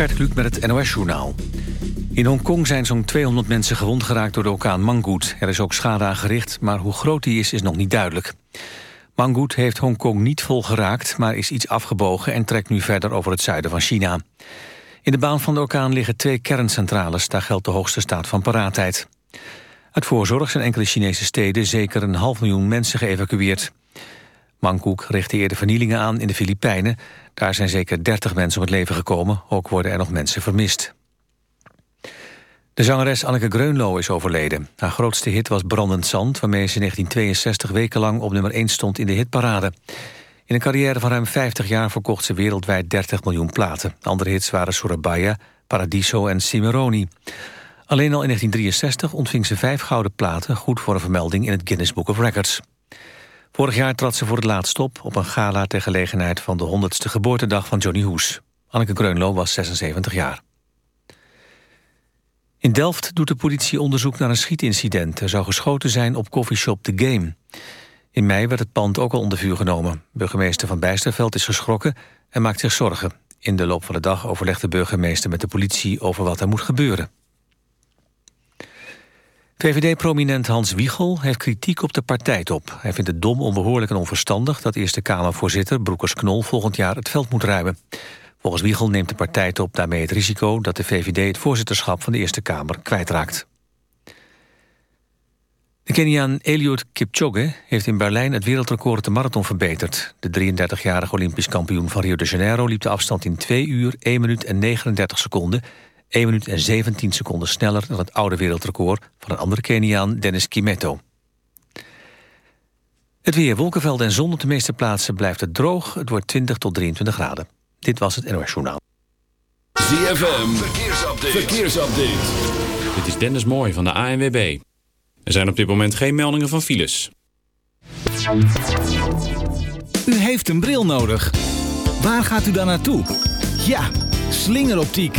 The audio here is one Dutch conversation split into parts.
Gert Kluk met het NOS-journaal. In Hongkong zijn zo'n 200 mensen gewond geraakt door de orkaan Manggoed. Er is ook schade aangericht, maar hoe groot die is, is nog niet duidelijk. Manggoed heeft Hongkong niet vol geraakt, maar is iets afgebogen... en trekt nu verder over het zuiden van China. In de baan van de orkaan liggen twee kerncentrales. Daar geldt de hoogste staat van paraatheid. Uit voorzorg zijn enkele Chinese steden zeker een half miljoen mensen geëvacueerd. Mangkoek richtte eerder vernielingen aan in de Filipijnen. Daar zijn zeker 30 mensen om het leven gekomen. Ook worden er nog mensen vermist. De zangeres Anneke Greunlo is overleden. Haar grootste hit was Brandend Zand... waarmee ze 1962 wekenlang op nummer 1 stond in de hitparade. In een carrière van ruim 50 jaar verkocht ze wereldwijd 30 miljoen platen. Andere hits waren Surabaya, Paradiso en Cimarroni. Alleen al in 1963 ontving ze vijf gouden platen... goed voor een vermelding in het Guinness Book of Records. Vorig jaar trad ze voor het laatst op... op een gala ter gelegenheid van de 100ste geboortedag van Johnny Hoes. Anneke Greunlo was 76 jaar. In Delft doet de politie onderzoek naar een schietincident. Er zou geschoten zijn op koffieshop The Game. In mei werd het pand ook al onder vuur genomen. Burgemeester Van Bijsterveld is geschrokken en maakt zich zorgen. In de loop van de dag overlegt de burgemeester met de politie over wat er moet gebeuren. VVD-prominent Hans Wiegel heeft kritiek op de partijtop. Hij vindt het dom, onbehoorlijk en onverstandig... dat Eerste Kamervoorzitter Broekers-Knol volgend jaar het veld moet ruimen. Volgens Wiegel neemt de partijtop daarmee het risico... dat de VVD het voorzitterschap van de Eerste Kamer kwijtraakt. De Keniaan Eliud Kipchoge heeft in Berlijn het wereldrecord op de marathon verbeterd. De 33-jarige Olympisch kampioen van Rio de Janeiro liep de afstand in 2 uur, 1 minuut en 39 seconden... 1 minuut en 17 seconden sneller dan het oude wereldrecord van een andere Keniaan, Dennis Kimetto. Het weer, wolkenvelden en zon op de meeste plaatsen blijft het droog. Het wordt 20 tot 23 graden. Dit was het NOS Journaal. ZFM, verkeersupdate. verkeersupdate. Dit is Dennis Mooij van de ANWB. Er zijn op dit moment geen meldingen van files. U heeft een bril nodig. Waar gaat u dan naartoe? Ja, slingeroptiek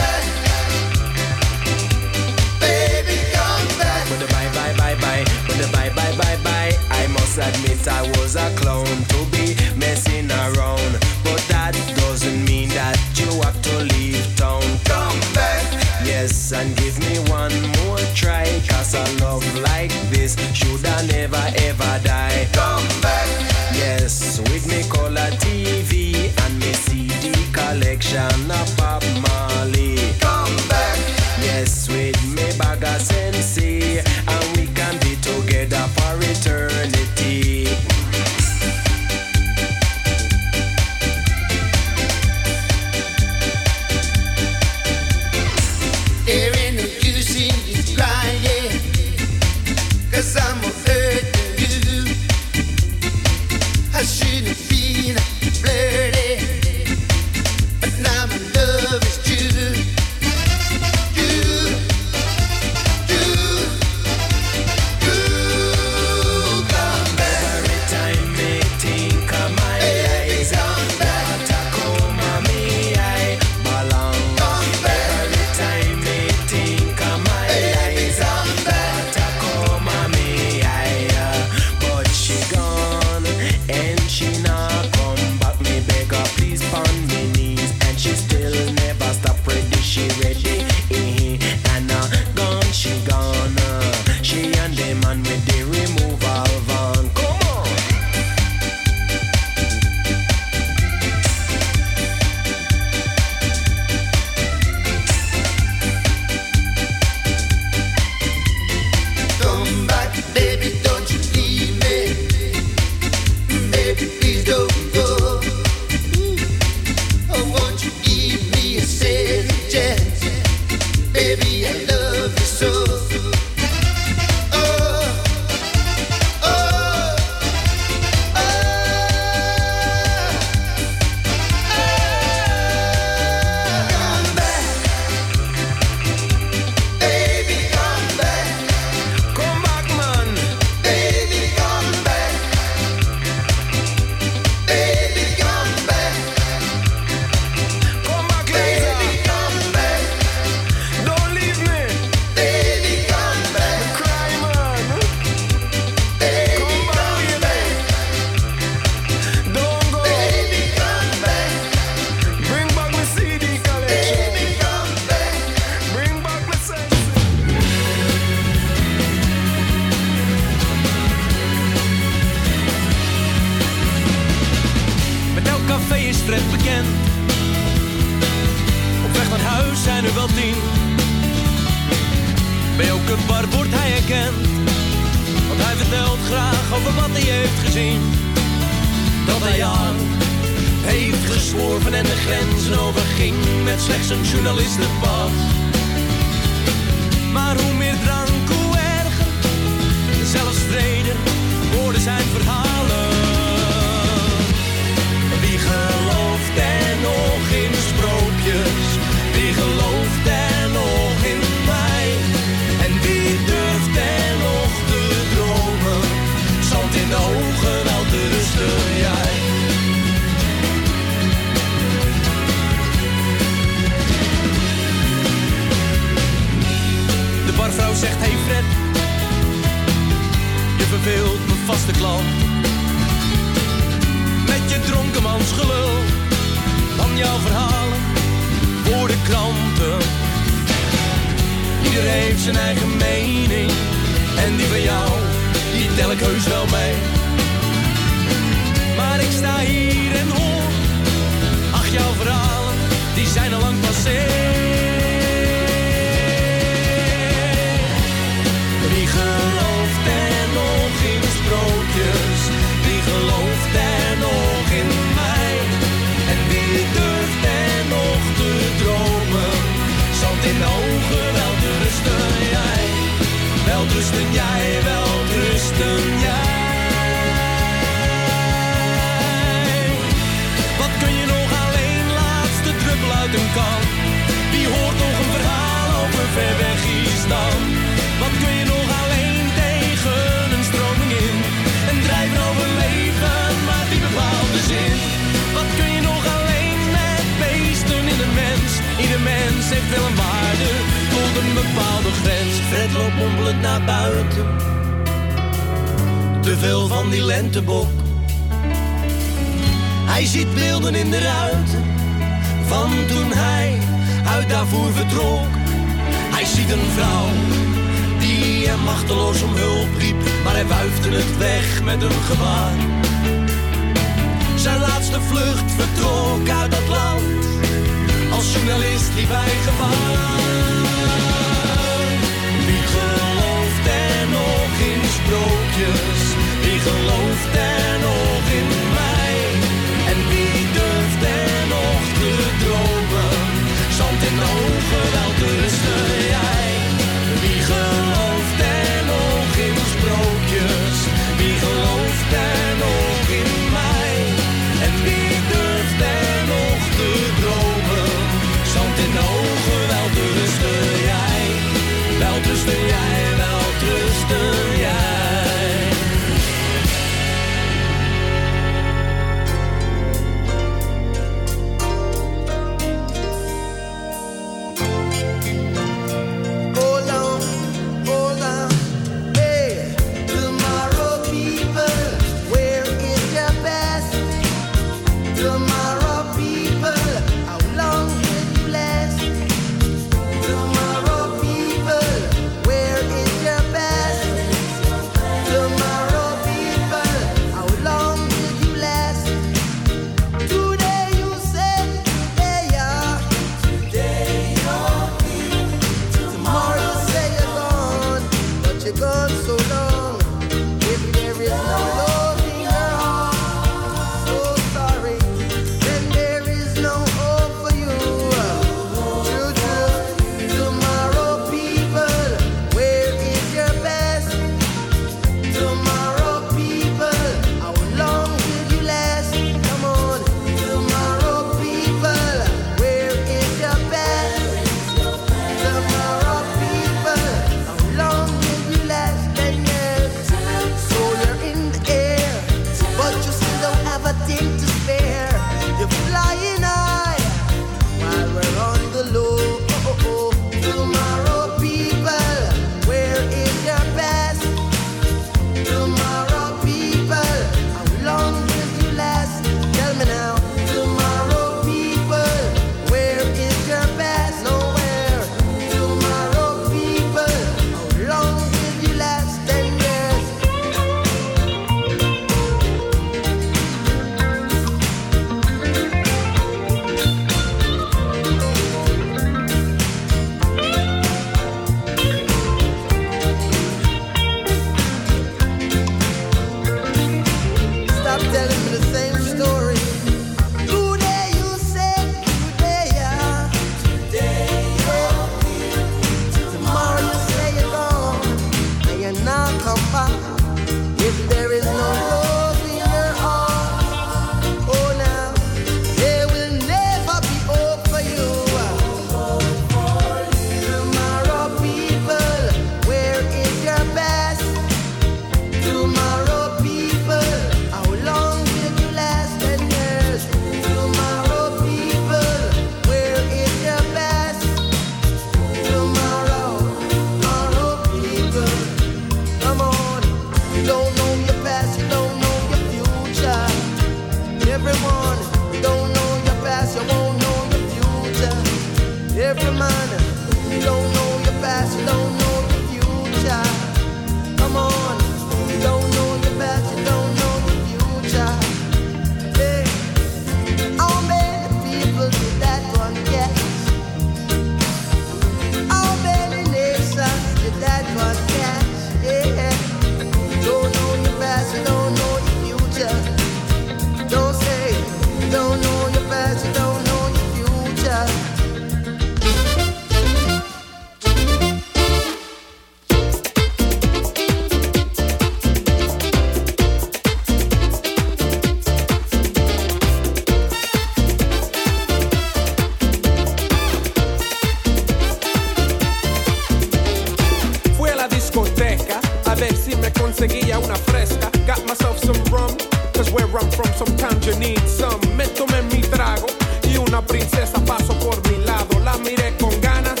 sorpresa pasó por mi lado. La miré con ganas,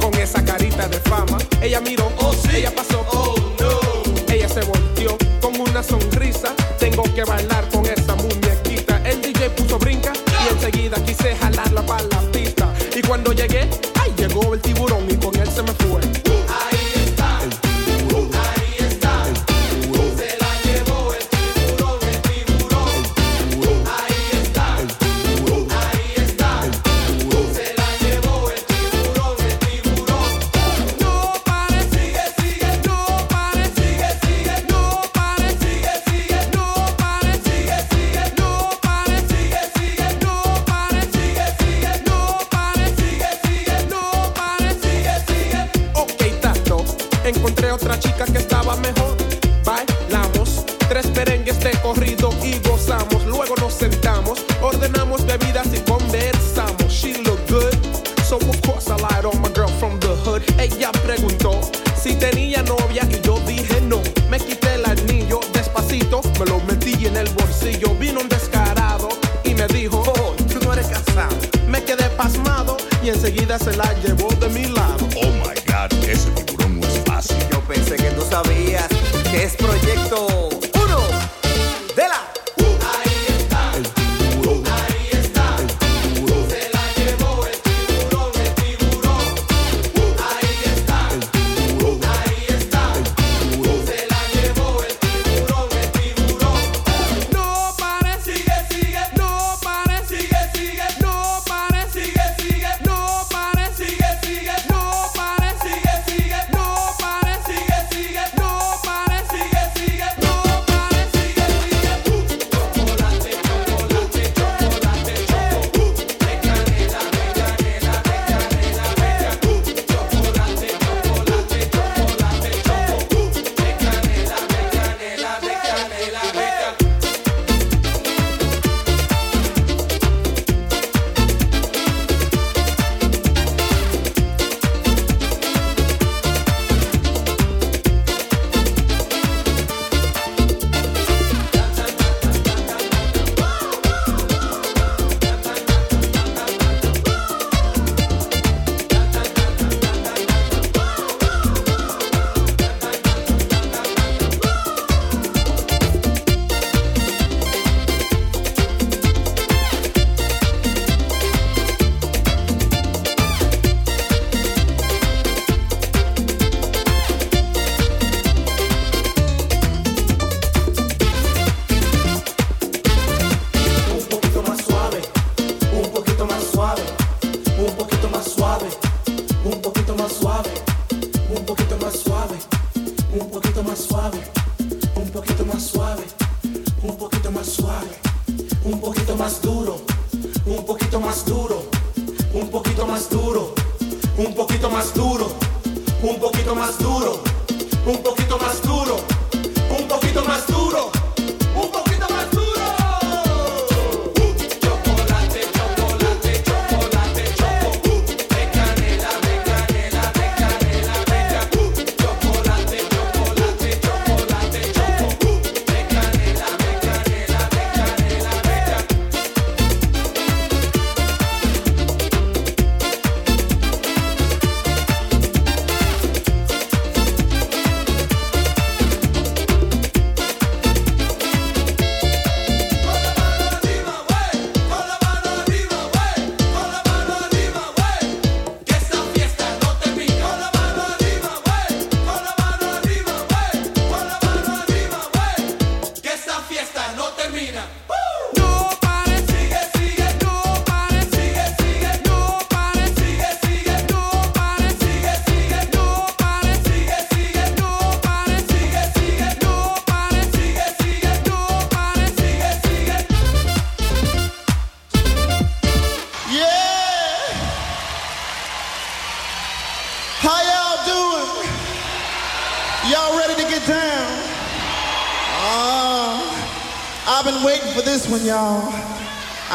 con esa carita de fama. Ella miró, oh sí, ella pasó, oh no. Ella se volteó con una sonrisa. Tengo que bailar.